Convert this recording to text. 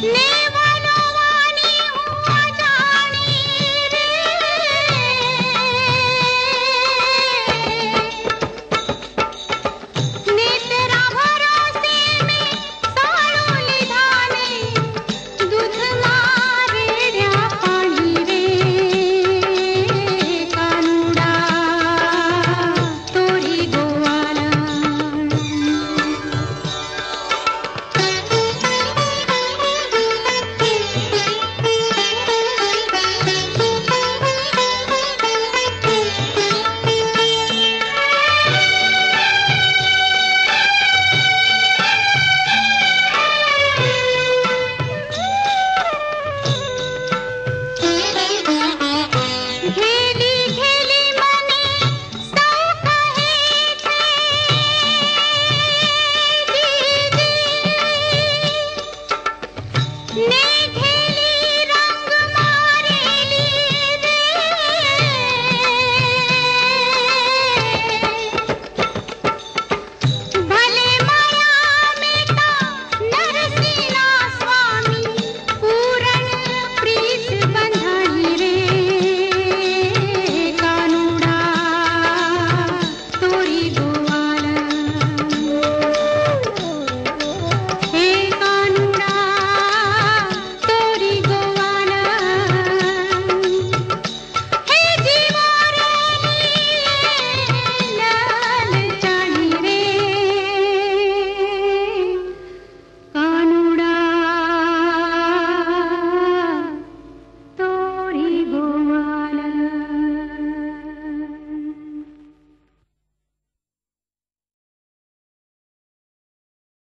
No. Name